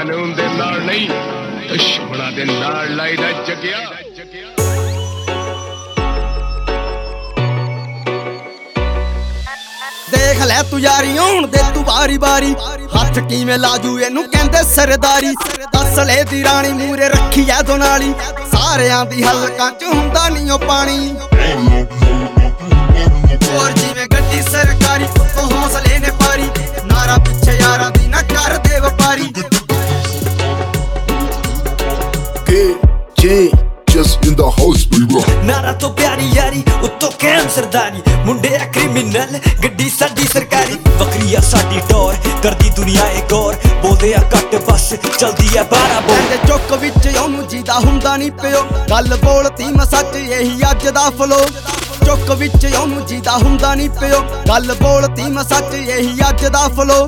ਕਾਨੂੰਨ ਦੇ ਨਾਲ ਨਹੀਂ ਦੁਸ਼ਮਣਾਂ ਦੇ ਨਾਲ ਲਾਈਦਾ ਜਗਿਆ। ਦੇਖ ਲੈ ਤੂੰ ਯਾਰੀ ਹੁਣ ਦੇ ਤੂੰ ਵਾਰੀ ਵਾਰੀ। ਹੱਥ ਕਿਵੇਂ ਲਾਜੂ, ਇਹਨੂੰ ਕਹਿੰਦੇ ਸਰਦਾਰੀ। ਅਸਲੇ ਦੀ ਰਾਣੀ, ਮੂਰੇ ਰੱਖੀ ਐ ਦੋਨਾਲੀ। ਸਾਰਿਆਂ ਦੀ ਹਲਕਾਂ ਚ ਹੁੰਦਾ ਨਹੀਂ ਉਹ ਪਾਣੀ। ਹੋਰ ਜਿਵੇਂ ਗੱਡੀ ਸਰਕਾਰੀ, ਉਹ ਹੌਸਲੇ ਨੇ K, just in the house, baby. ਨਾਰਾ ਤੋਂ ਪਿਆਰੀ ਯਾਰੀ ਉੱਤੋਂ ਕੈਮ ਸਰਦਾਰੀ। ਮੁੰਡੇ ਆ ਕ੍ਰਿਮੀਨਲ ਗੱਡੀ ਸਾਡੀ ਸਰਕਾਰੀ। ਵੱਖਰੀ ਆ ਸਾਡੀ ਟੌਰ ਕਰਦੀ ਦੁਨੀਆ ਏ ਗੌਰ। ਬੋਲਦੇ ਆ ਘੱਟ ਬਸ ਚਲਦੀ ਆ 12 ਬੋਲ ਕਹਿੰਦੇ ਚੁੱਕ ਵਿੱਚ ਉਹਨੂੰ ਜੀਦਾ ਹੁੰਦਾ ਨਹੀਂ ਪਿਓ। ਗੱਲ ਬੋਲਤੀ ਮੈਂ ਸੱਚ ਇਹੀ ਅੱਜ ਦਾ ਫਲੋ ਚੁੱਕ ਵਿੱਚ ਉਹਨੂੰ ਜੀਦਾ ਹੁੰਦਾ ਨਹੀਂ ਪਿਓ। ਗੱਲ ਬੋਲਤੀ ਮੈਂ ਸੱਚ ਇਹੀ ਅੱਜ ਦਾ ਫਲੋ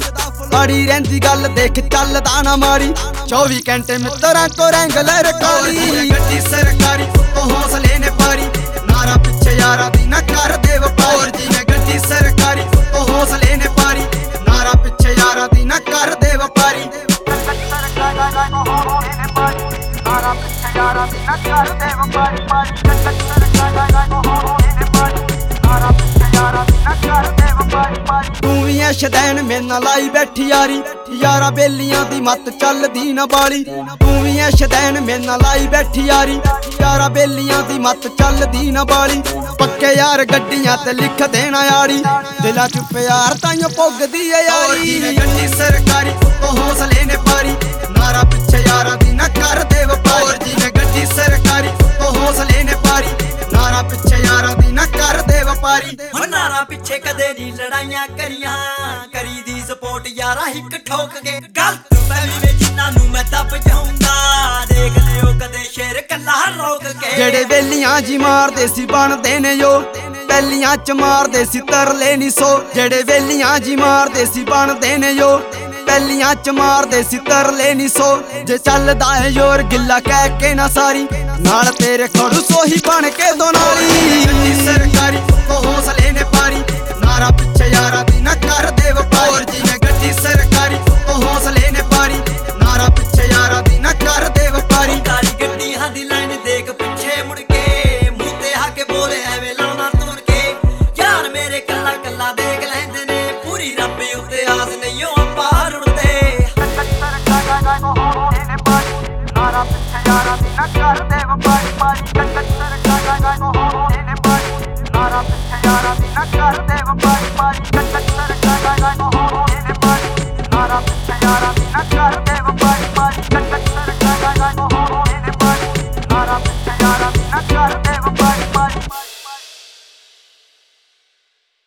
ਬੜੀ ਰਹਿੰਦੀ ਗੱਲ ਦੇਖ ਚੱਲਦਾ ਨਾ ਮਾਰੀ। 24 ਘੰਟੇ ਮਿੱਤਰਾਂ ਕੋ ਰੈਂਗਲਰ ਕਾਲੀ ਗੱਡੀ ਸਰਕਾਰੀ, ਉਹ ਹੌਸਲੇ ਨੇ ਪਾਰੀ ਨਾਰਾ ਪਿੱਛੇ ਯਾਰਾ ਦੀ ਨਾ ਕਰ ਦੇ ਵਪਾਰ। ਨੇ ਗੱਡੀ ਸਰਕਾਰੀ, ਉਹ ਹੌਸਲੇ ਨੇ ਪਾਰੀ ਨਾਰਾ ਪਿੱਛੇ ਯਾਰਾ ਦੀ ਨਾ ਕਰ ਦੇ ਵਪਾਰੀ। ਤੂੰ ਵੀ ਐ ਸ਼ਦੈਨ ਮੇਰੇ ਨਾਲ ਲਾਈ ਬੈਠੀ ਯਾਰੀ। ਯਾਰਾ ਬੇਲੀਆਂ ਦੀ ਮੱਤ ਚੱਲਦੀ ਨਾ ਬਾਲੀ। ਤੂੰ ਵੀ ਐ ਸ਼ਦੈਨ ਮੇਰੇ ਨਾਲ ਲਾਈ ਬੈਠੀ ਯਾਰੀ। ਯਾਰਾ ਬੇਲੀਆਂ ਦੀ ਮੱਤ ਚੱਲਦੀ ਨਾ ਬਾਲੀ। ਪੱਕੇ ਯਾਰ ਗੱਡੀਆਂ ਤੇ ਲਿਖ ਦੇਣਾ ਆੜੀ ਦਿਲਾਂ ਚ ਪਿਆਰ ਤਾਈਓ ਪੁੱਗਦੀ ਐ ਯਾਰੀ। ਗੱਡੀ ਸਰਕਾਰੀ? ਤੋਂ ਹੌਸਲੇ ਨੇ ਪਿੱਛੇ ਕਦੇ ਨਹੀਂ ਲੜਾਈਆਂ ਕਰੀਆਂ। ਕਰੀ ਦੀ ਸਪੋਰਟ ਯਾਰਾ ਹਿੱਕ ਠੋਕ ਕੇ। ਗਲਤ ਫਹਿਮੀ ਵਿੱਚ ਜਿਨ੍ਹਾਂ ਨੂੰ ਮੈਂ ਦੱਬ ਜਾਊਂਗਾ। ਦੇਖ ਲਿਓ ਕਦੇ ਸ਼ੇਰ ਕੱਲਾ ਰੋਕ ਕੇ। ਜਿਹੜੇ ਵੇਲੀਆਂ ਜੀ ਮਾਰਦੇ ਸੀ ਬਣਦੇ ਨੇ ਜੋ ਪਹਿਲੀਆਂ ਚ ਮਾਰਦੇ ਸੀ ਤਰਲੇ ਨਹੀਂ ਸੋ। ਜਿਹੜੇ ਵੇਲੀਆਂ ਜੀ ਮਾਰਦੇ ਸੀ ਬਣਦੇ ਨੇ ਜੋ ਪਹਿਲੀਆਂ ਚ ਮਾਰਦੇ ਸੀ ਤਰਲੇ ਨਹੀਂ ਸੋ। ਜੇ ਚੱਲਦਾ ਏ ਯੋਰ ਗਿੱਲਾ ਕਹਿ ਕੇ ਨਾ ਸਾਰੀ। ਨਾਲ ਤੇਰੇ ਖੜੂ ਸੋਹੀ ਬਣ ਕੇ ਦੋ ਨਾਲੀ ਸਰਕਾਰੀ ਕਰ ਦੇ ਵਪਾਰੀ ਪਾਰੀ ਕੱਟ ਕਰ ਕਰ ਕਰ ਕਰ ਕਰ ਕਰ ਕਰ ਕਰ ਕਰ ਕਰ